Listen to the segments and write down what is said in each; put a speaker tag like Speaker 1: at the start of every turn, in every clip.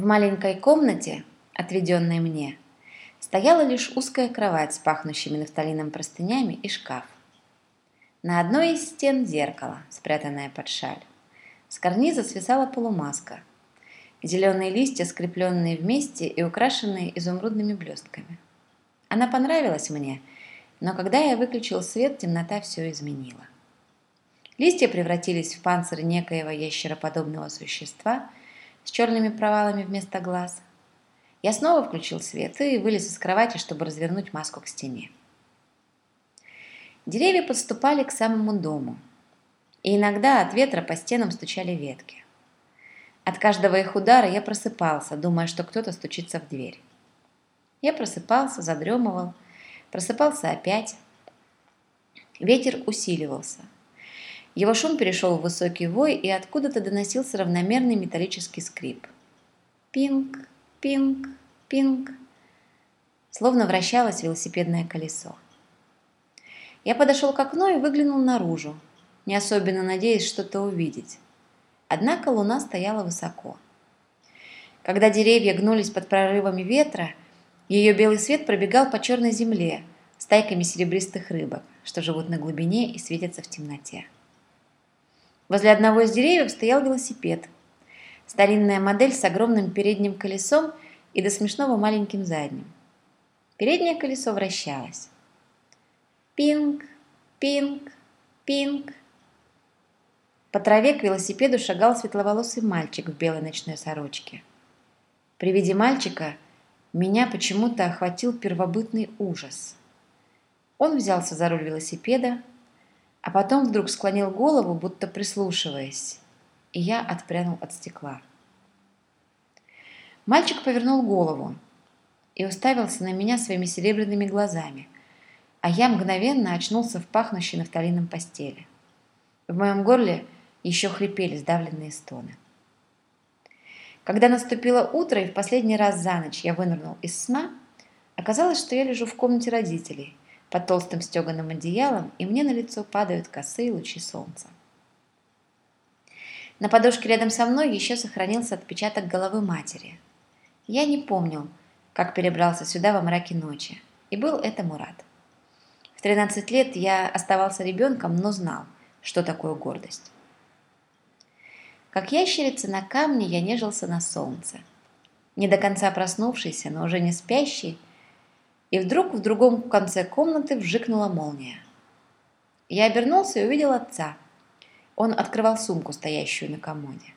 Speaker 1: В маленькой комнате, отведенной мне, стояла лишь узкая кровать с пахнущими нафталином простынями и шкаф. На одной из стен зеркало, спрятанное под шаль. С карниза свисала полумаска. Зеленые листья, скрепленные вместе и украшенные изумрудными блестками. Она понравилась мне, но когда я выключил свет, темнота все изменила. Листья превратились в панцирь некоего ящероподобного существа – с черными провалами вместо глаз. Я снова включил свет и вылез из кровати, чтобы развернуть маску к стене. Деревья подступали к самому дому, и иногда от ветра по стенам стучали ветки. От каждого их удара я просыпался, думая, что кто-то стучится в дверь. Я просыпался, задремывал, просыпался опять. Ветер усиливался – его шум перешел в высокий вой, и откуда-то доносился равномерный металлический скрип. Пинг, пинг, пинг. Словно вращалось велосипедное колесо. Я подошел к окну и выглянул наружу, не особенно надеясь что-то увидеть. Однако луна стояла высоко. Когда деревья гнулись под прорывами ветра, ее белый свет пробегал по черной земле стайками серебристых рыбок, что живут на глубине и светятся в темноте. Возле одного из деревьев стоял велосипед. Старинная модель с огромным передним колесом и до смешного маленьким задним. Переднее колесо вращалось. Пинг, пинг, пинг. По траве к велосипеду шагал светловолосый мальчик в белой ночной сорочке. При виде мальчика меня почему-то охватил первобытный ужас. Он взялся за руль велосипеда, а потом вдруг склонил голову, будто прислушиваясь, и я отпрянул от стекла. Мальчик повернул голову и уставился на меня своими серебряными глазами, а я мгновенно очнулся в пахнущей нафталином постели. В моем горле еще хрипели сдавленные стоны. Когда наступило утро и в последний раз за ночь я вынырнул из сна, оказалось, что я лежу в комнате родителей, под толстым стеганым одеялом, и мне на лицо падают косые лучи солнца. На подушке рядом со мной еще сохранился отпечаток головы матери. Я не помнил, как перебрался сюда во мраке ночи, и был это Мурат. В 13 лет я оставался ребенком, но знал, что такое гордость. Как ящерица на камне, я нежился на солнце. Не до конца проснувшийся, но уже не спящий, и вдруг в другом конце комнаты вжикнула молния. Я обернулся и увидел отца. Он открывал сумку, стоящую на комоде.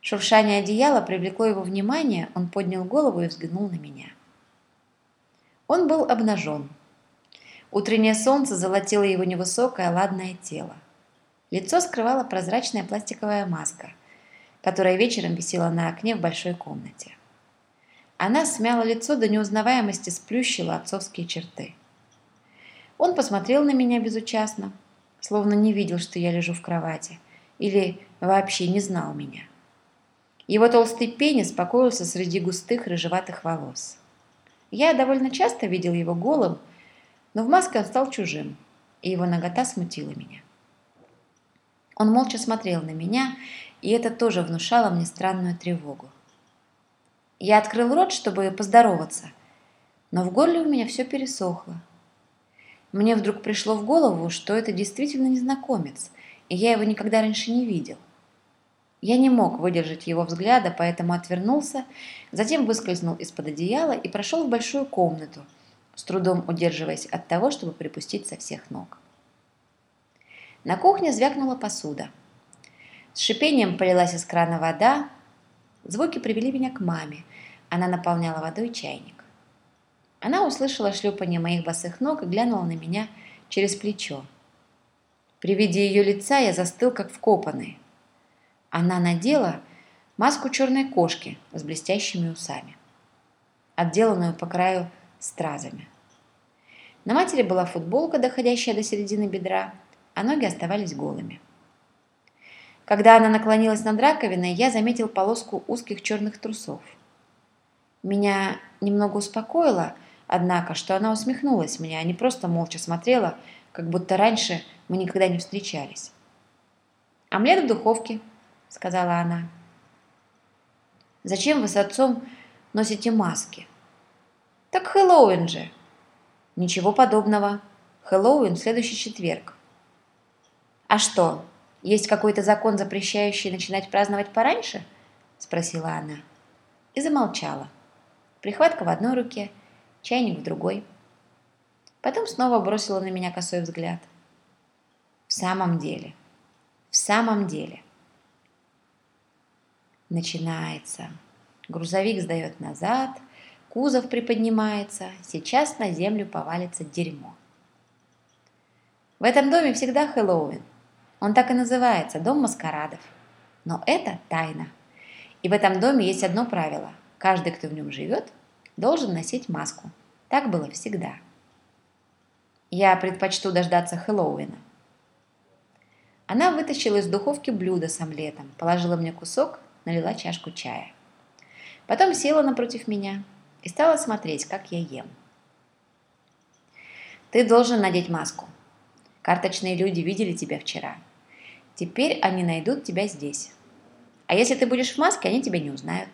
Speaker 1: Шуршание одеяла привлекло его внимание, он поднял голову и взглянул на меня. Он был обнажен. Утреннее солнце золотило его невысокое ладное тело. Лицо скрывала прозрачная пластиковая маска, которая вечером висела на окне в большой комнате. Она смяла лицо до неузнаваемости, сплющила отцовские черты. Он посмотрел на меня безучастно, словно не видел, что я лежу в кровати, или вообще не знал меня. Его толстый пенис покоился среди густых рыжеватых волос. Я довольно часто видел его голым, но в маске он стал чужим, и его нагота смутила меня. Он молча смотрел на меня, и это тоже внушало мне странную тревогу. Я открыл рот, чтобы поздороваться, но в горле у меня все пересохло. Мне вдруг пришло в голову, что это действительно незнакомец, и я его никогда раньше не видел. Я не мог выдержать его взгляда, поэтому отвернулся, затем выскользнул из-под одеяла и прошел в большую комнату, с трудом удерживаясь от того, чтобы припустить со всех ног. На кухне звякнула посуда. С шипением полилась из крана вода, Звуки привели меня к маме. Она наполняла водой чайник. Она услышала шлепание моих босых ног и глянула на меня через плечо. При виде ее лица я застыл, как вкопанный. Она надела маску черной кошки с блестящими усами, отделанную по краю стразами. На матери была футболка, доходящая до середины бедра, а ноги оставались голыми. Когда она наклонилась над раковиной, я заметил полоску узких черных трусов. Меня немного успокоило, однако, что она усмехнулась мне, а не просто молча смотрела, как будто раньше мы никогда не встречались. «Омлет в духовке», — сказала она. Зачем вы с отцом носите маски? Так Хэллоуин же. Ничего подобного. Хэллоуин в следующий четверг. А что, есть какой-то закон, запрещающий начинать праздновать пораньше? Спросила она. И замолчала. Прихватка в одной руке, чайник в другой. Потом снова бросила на меня косой взгляд. В самом деле, в самом деле. Начинается. Грузовик сдает назад, кузов приподнимается, сейчас на землю повалится дерьмо. В этом доме всегда Хэллоуин. Он так и называется – Дом маскарадов. Но это тайна. И в этом доме есть одно правило. Каждый, кто в нем живет, должен носить маску. Так было всегда. Я предпочту дождаться Хэллоуина. Она вытащила из духовки блюдо с омлетом, положила мне кусок, налила чашку чая. Потом села напротив меня и стала смотреть, как я ем. Ты должен надеть маску. Карточные люди видели тебя вчера. Теперь они найдут тебя здесь. А если ты будешь в маске, они тебя не узнают.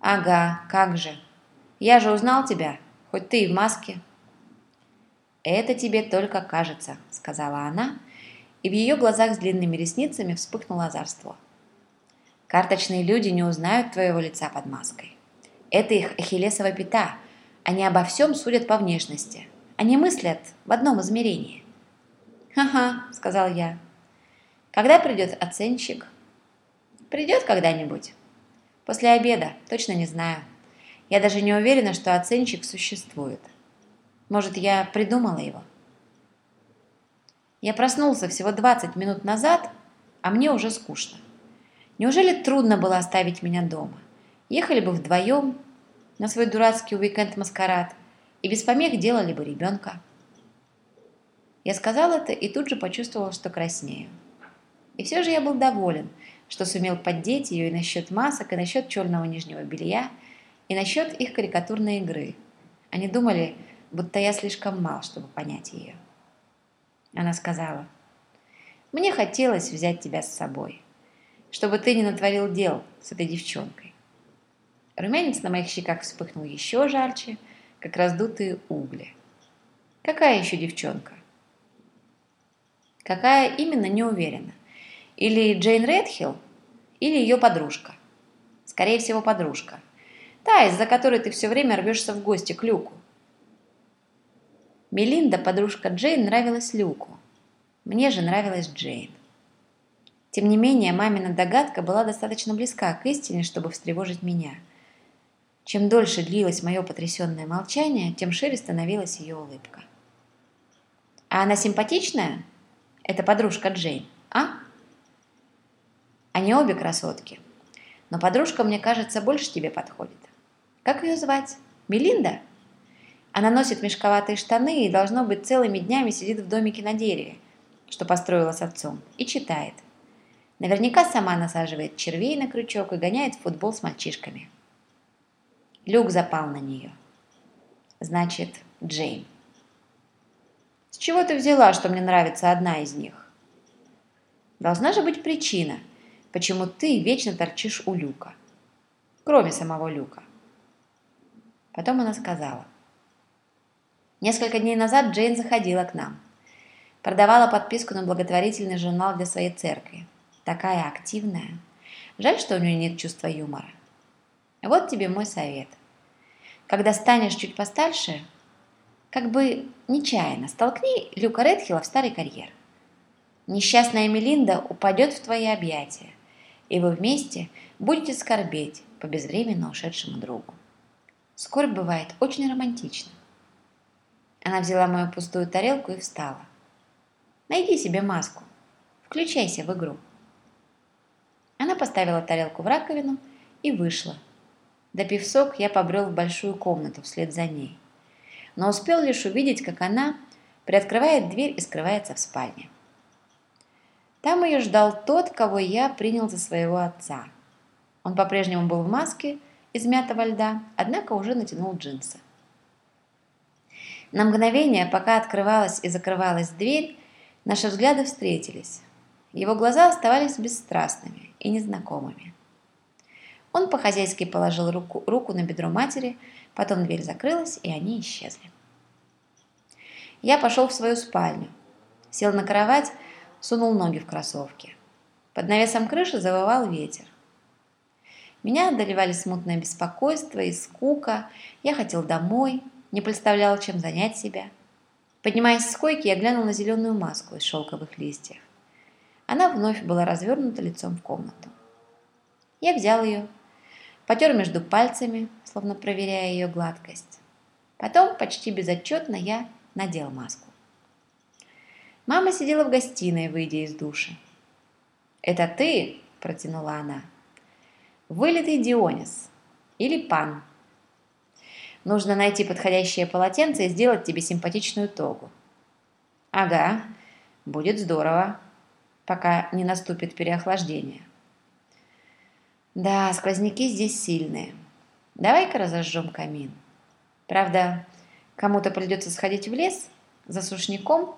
Speaker 1: Ага, как же. Я же узнал тебя, хоть ты и в маске. Это тебе только кажется, сказала она, и в ее глазах с длинными ресницами вспыхнуло озорство. Карточные люди не узнают твоего лица под маской. Это их ахиллесова пята. Они обо всем судят по внешности. Они мыслят в одном измерении. «Ха-ха», — сказал я. «Когда придет оценщик?» «Придет когда-нибудь?» «После обеда, точно не знаю. Я даже не уверена, что оценщик существует. Может, я придумала его?» Я проснулся всего 20 минут назад, а мне уже скучно. Неужели трудно было оставить меня дома? Ехали бы вдвоем на свой дурацкий уикенд-маскарад и без помех делали бы ребенка. Я сказал это и тут же почувствовал, что краснею. И все же я был доволен, что сумел поддеть ее и насчет масок, и насчет черного нижнего белья, и насчет их карикатурной игры. Они думали, будто я слишком мал, чтобы понять ее. Она сказала, «Мне хотелось взять тебя с собой чтобы ты не натворил дел с этой девчонкой. Румянец на моих щеках вспыхнул еще жарче, как раздутые угли. Какая еще девчонка? Какая именно, не уверена. Или Джейн Редхилл, или ее подружка. Скорее всего, подружка. Та, из-за которой ты все время рвешься в гости к Люку. Мелинда, подружка Джейн, нравилась Люку. Мне же нравилась Джейн. Тем не менее, мамина догадка была достаточно близка к истине, чтобы встревожить меня. Чем дольше длилось мое потрясенное молчание, тем шире становилась ее улыбка. «А она симпатичная? Это подружка Джейн, а?» «Они обе красотки. Но подружка, мне кажется, больше тебе подходит. Как ее звать? Мелинда?» Она носит мешковатые штаны и, должно быть, целыми днями сидит в домике на дереве, что построила с отцом, и читает – Наверняка сама насаживает червей на крючок и гоняет в футбол с мальчишками. Люк запал на нее. Значит, Джейн. С чего ты взяла, что мне нравится одна из них? Должна же быть причина, почему ты вечно торчишь у Люка. Кроме самого Люка. Потом она сказала. Несколько дней назад Джейн заходила к нам. Продавала подписку на благотворительный журнал для своей церкви такая активная. Жаль, что у нее нет чувства юмора. Вот тебе мой совет. Когда станешь чуть постарше, как бы нечаянно столкни Люка Редхилла в старый карьер. Несчастная Мелинда упадет в твои объятия, и вы вместе будете скорбеть по безвременно ушедшему другу. Скорбь бывает очень романтично. Она взяла мою пустую тарелку и встала. Найди себе маску. Включайся в игру. Она поставила тарелку в раковину и вышла. Допив сок, я побрел в большую комнату вслед за ней. Но успел лишь увидеть, как она приоткрывает дверь и скрывается в спальне. Там ее ждал тот, кого я принял за своего отца. Он по-прежнему был в маске из мятого льда, однако уже натянул джинсы. На мгновение, пока открывалась и закрывалась дверь, наши взгляды встретились. Его глаза оставались бесстрастными и незнакомыми. Он по-хозяйски положил руку, руку на бедро матери, потом дверь закрылась, и они исчезли. Я пошел в свою спальню, сел на кровать, сунул ноги в кроссовки. Под навесом крыши завывал ветер. Меня одолевали смутное беспокойство и скука. Я хотел домой, не представлял, чем занять себя. Поднимаясь с койки, я глянул на зеленую маску из шелковых листьев. Она вновь была развернута лицом в комнату. Я взял ее, потер между пальцами, словно проверяя ее гладкость. Потом, почти безотчетно, я надел маску. Мама сидела в гостиной, выйдя из душа. «Это ты?» – протянула она. «Вылитый Дионис. Или пан. Нужно найти подходящее полотенце и сделать тебе симпатичную тогу». «Ага, будет здорово, пока не наступит переохлаждение». «Да, сквозняки здесь сильные. Давай-ка разожжем камин. Правда, кому-то придется сходить в лес за сушняком.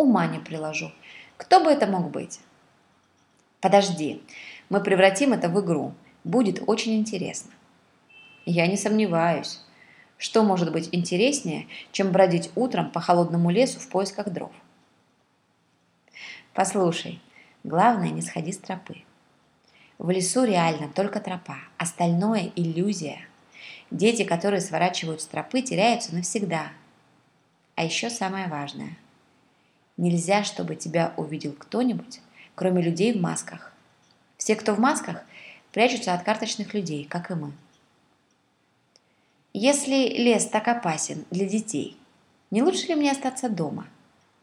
Speaker 1: Ума не приложу. Кто бы это мог быть?» Подожди, мы превратим это в игру. Будет очень интересно. Я не сомневаюсь. Что может быть интереснее, чем бродить утром по холодному лесу в поисках дров? Послушай, главное не сходи с тропы. В лесу реально только тропа, остальное – иллюзия. Дети, которые сворачивают с тропы, теряются навсегда. А еще самое важное. Нельзя, чтобы тебя увидел кто-нибудь, кроме людей в масках. Все, кто в масках, прячутся от карточных людей, как и мы. Если лес так опасен для детей, не лучше ли мне остаться дома,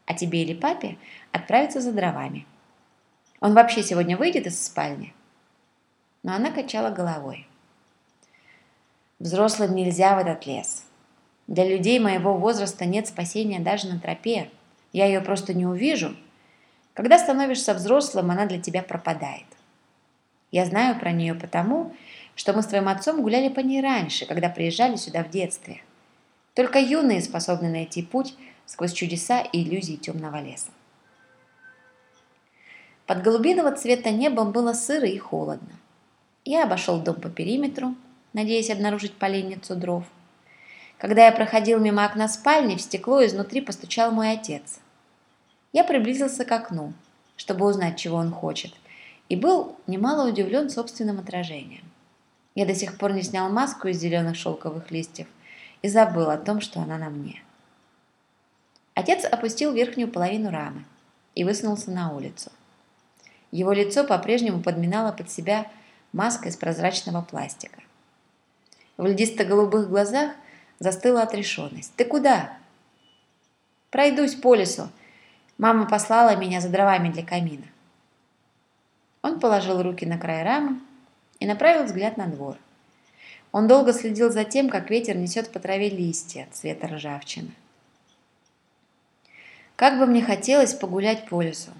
Speaker 1: а тебе или папе отправиться за дровами? Он вообще сегодня выйдет из спальни? Но она качала головой. Взрослым нельзя в этот лес. Для людей моего возраста нет спасения даже на тропе. Я ее просто не увижу – когда становишься взрослым, она для тебя пропадает. Я знаю про нее потому, что мы с твоим отцом гуляли по ней раньше, когда приезжали сюда в детстве. Только юные способны найти путь сквозь чудеса и иллюзии темного леса. Под голубиного цвета небом было сыро и холодно. Я обошел дом по периметру, надеясь обнаружить поленницу дров. Когда я проходил мимо окна спальни, в стекло изнутри постучал мой отец – я приблизился к окну, чтобы узнать, чего он хочет, и был немало удивлен собственным отражением. Я до сих пор не снял маску из зеленых шелковых листьев и забыл о том, что она на мне. Отец опустил верхнюю половину рамы и высунулся на улицу. Его лицо по-прежнему подминало под себя маска из прозрачного пластика. В льдисто-голубых глазах застыла отрешенность. «Ты куда?» «Пройдусь по лесу. Мама послала меня за дровами для камина. Он положил руки на край рамы и направил взгляд на двор. Он долго следил за тем, как ветер несет по траве листья цвета ржавчины. Как бы мне хотелось погулять по лесу.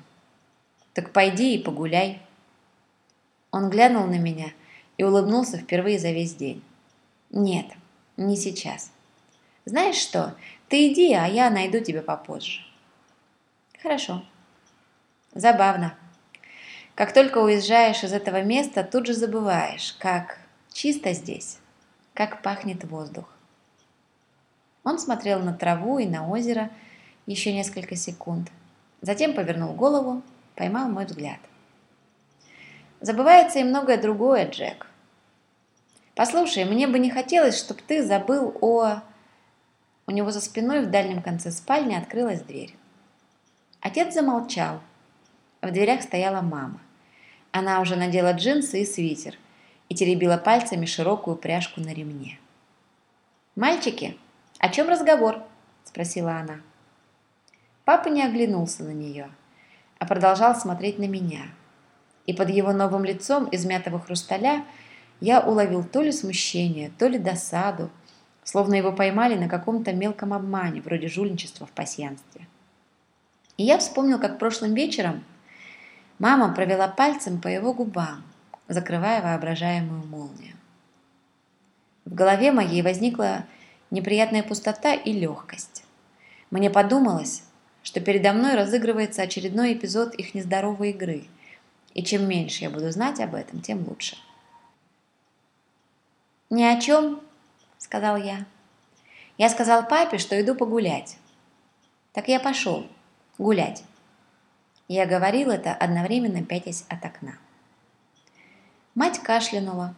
Speaker 1: Так пойди и погуляй. Он глянул на меня и улыбнулся впервые за весь день. Нет, не сейчас. Знаешь что, ты иди, а я найду тебя попозже. Хорошо. Забавно. Как только уезжаешь из этого места, тут же забываешь, как чисто здесь, как пахнет воздух. Он смотрел на траву и на озеро еще несколько секунд. Затем повернул голову, поймал мой взгляд. Забывается и многое другое, Джек. Послушай, мне бы не хотелось, чтобы ты забыл о... У него за спиной в дальнем конце спальни открылась дверь. Отец замолчал. В дверях стояла мама. Она уже надела джинсы и свитер и теребила пальцами широкую пряжку на ремне. «Мальчики, о чем разговор?» – спросила она. Папа не оглянулся на нее, а продолжал смотреть на меня. И под его новым лицом из мятого хрусталя я уловил то ли смущение, то ли досаду, словно его поймали на каком-то мелком обмане, вроде жульничества в пасьянстве. И я вспомнил, как прошлым вечером мама провела пальцем по его губам, закрывая воображаемую молнию. В голове моей возникла неприятная пустота и легкость. Мне подумалось, что передо мной разыгрывается очередной эпизод их нездоровой игры, и чем меньше я буду знать об этом, тем лучше. «Ни о чем», — сказал я. «Я сказал папе, что иду погулять». «Так я пошел гулять». Я говорил это, одновременно пятясь от окна. Мать кашлянула.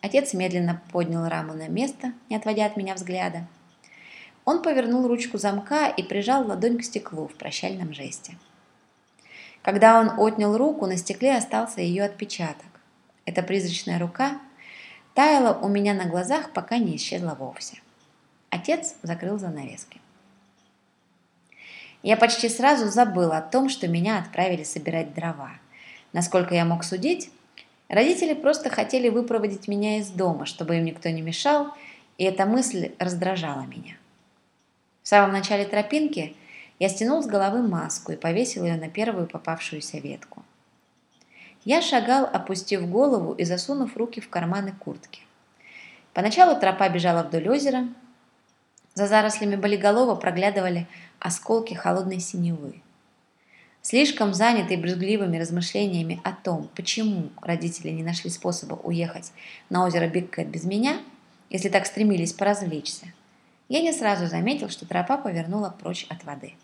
Speaker 1: Отец медленно поднял раму на место, не отводя от меня взгляда. Он повернул ручку замка и прижал ладонь к стеклу в прощальном жесте. Когда он отнял руку, на стекле остался ее отпечаток. Эта призрачная рука таяла у меня на глазах, пока не исчезла вовсе. Отец закрыл занавески. Я почти сразу забыл о том, что меня отправили собирать дрова. Насколько я мог судить, родители просто хотели выпроводить меня из дома, чтобы им никто не мешал, и эта мысль раздражала меня. В самом начале тропинки я стянул с головы маску и повесил ее на первую попавшуюся ветку. Я шагал, опустив голову и засунув руки в карманы куртки. Поначалу тропа бежала вдоль озера. За зарослями болиголова проглядывали осколки холодной синевы. Слишком занятый брюзгливыми размышлениями о том, почему родители не нашли способа уехать на озеро Бигкэт без меня, если так стремились поразвлечься, я не сразу заметил, что тропа повернула прочь от воды.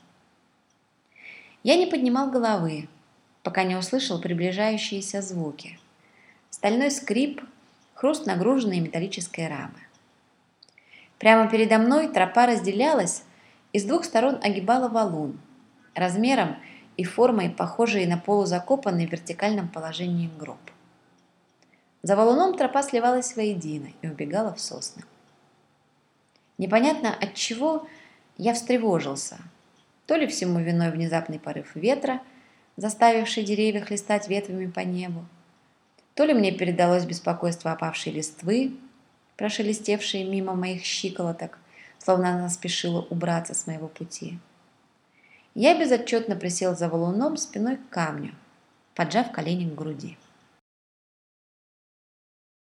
Speaker 1: Я не поднимал головы, пока не услышал приближающиеся звуки. Стальной скрип, хруст нагруженной металлической рамы. Прямо передо мной тропа разделялась и с двух сторон огибала валун, размером и формой похожие на полузакопанный в вертикальном положении гроб. За валуном тропа сливалась воедино и убегала в сосны. Непонятно от чего я встревожился – то ли всему виной внезапный порыв ветра, заставивший деревья хлестать ветвями по небу, то ли мне передалось беспокойство опавшей листвы, прошелестевшей мимо моих щиколоток, словно она спешила убраться с моего пути. Я безотчетно присел за валуном спиной к камню, поджав колени к груди.